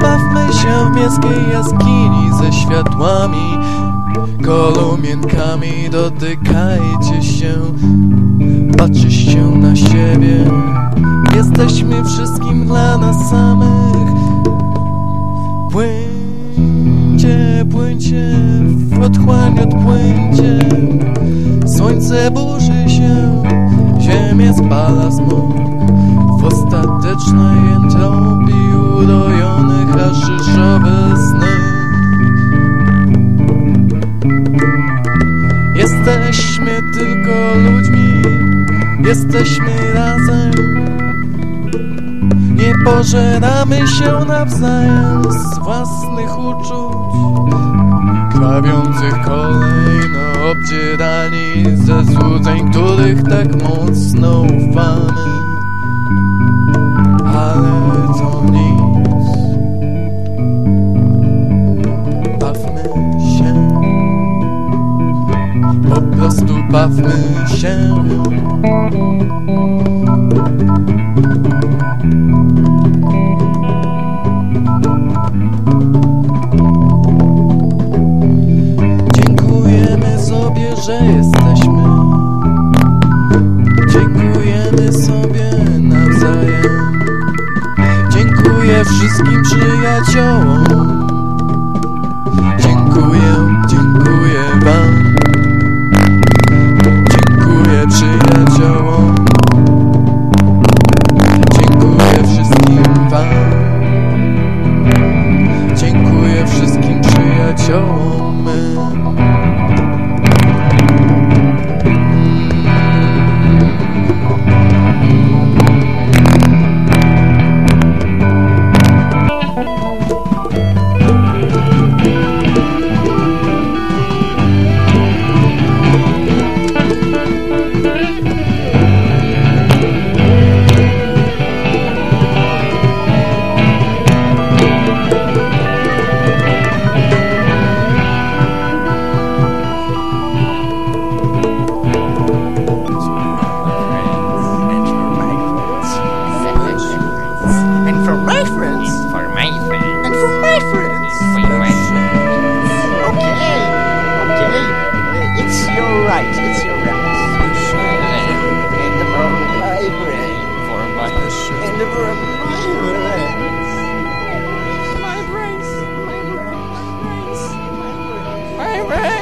Zabawmy się w miejskiej jaskini ze światłami Kolumienkami. Dotykajcie się Patrzcie się na siebie. Jesteśmy wszystkim dla nas samych. Płyńcie, płyńcie W otchłań odpłyńcie. Słońce burzy się Ziemię spala smog W ostatecznej entropii Urojone haszyżowe sny. Jesteśmy tylko ludźmi Jesteśmy razem. Nie pożeramy się nawzajem Z własnych uczuć Krwawiących kolejno obdzierani Ze złudzeń, których tak mocno ufamy. Ale to nic bawmy się. Dziękujemy sobie, że jesteśmy. Dziękujemy sobie nawzajem. Dziękuję wszystkim przyjaciołom. Dziękuję, dziękuję wam 岁 Amen.